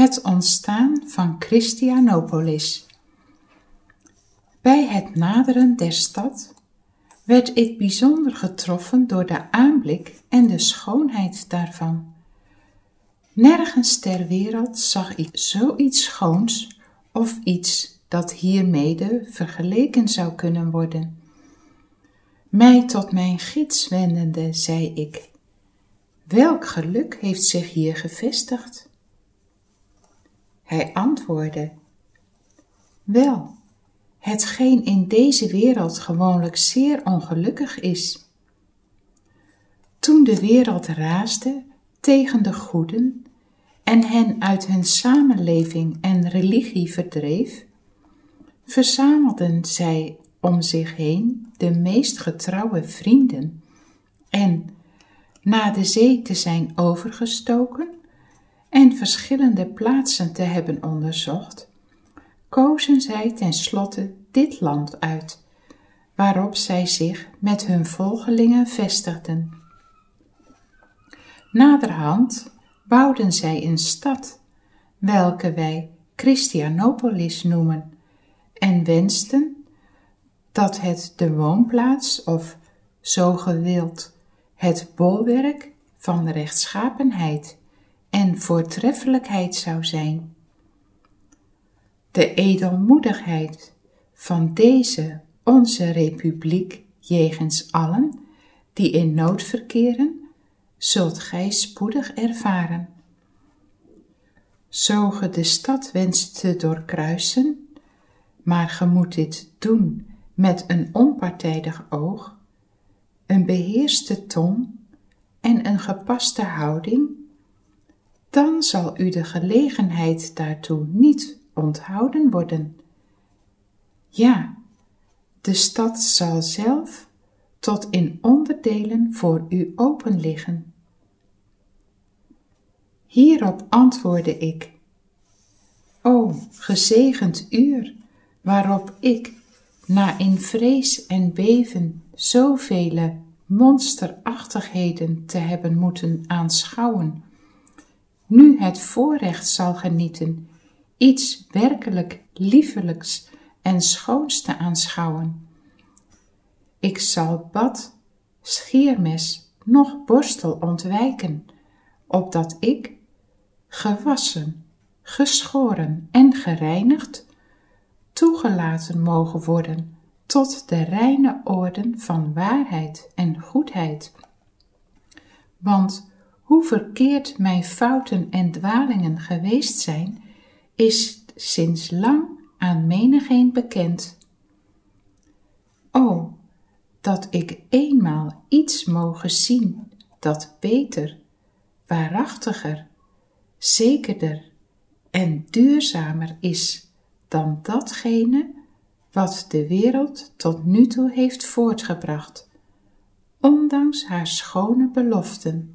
Het ontstaan van Christianopolis. Bij het naderen der stad werd ik bijzonder getroffen door de aanblik en de schoonheid daarvan. Nergens ter wereld zag ik zoiets schoons of iets dat hiermede vergeleken zou kunnen worden. Mij tot mijn gids wendende, zei ik: Welk geluk heeft zich hier gevestigd? Hij antwoordde: Wel, hetgeen in deze wereld gewoonlijk zeer ongelukkig is. Toen de wereld raasde tegen de goeden en hen uit hun samenleving en religie verdreef, verzamelden zij om zich heen de meest getrouwe vrienden en, na de zee te zijn overgestoken en verschillende plaatsen te hebben onderzocht, kozen zij tenslotte dit land uit, waarop zij zich met hun volgelingen vestigden. Naderhand bouwden zij een stad, welke wij Christianopolis noemen, en wensten dat het de woonplaats of, zo gewild, het bolwerk van rechtschapenheid en voortreffelijkheid zou zijn. De edelmoedigheid van deze onze republiek jegens allen die in nood verkeren, zult gij spoedig ervaren. Zo ge de stad wenst te doorkruisen, maar ge moet dit doen met een onpartijdig oog, een beheerste tong en een gepaste houding, dan zal u de gelegenheid daartoe niet onthouden worden. Ja, de stad zal zelf tot in onderdelen voor u open liggen. Hierop antwoordde ik: O gezegend uur, waarop ik, na in vrees en beven zoveel monsterachtigheden te hebben moeten aanschouwen, nu het voorrecht zal genieten iets werkelijk liefelijks en schoons te aanschouwen. Ik zal bad, scheermes, noch borstel ontwijken, opdat ik, gewassen, geschoren en gereinigd, toegelaten mogen worden tot de reine orden van waarheid en goedheid. Want hoe verkeerd mijn fouten en dwalingen geweest zijn, is sinds lang aan menigeen bekend. O, dat ik eenmaal iets mogen zien dat beter, waarachtiger, zekerder en duurzamer is dan datgene wat de wereld tot nu toe heeft voortgebracht, ondanks haar schone beloften.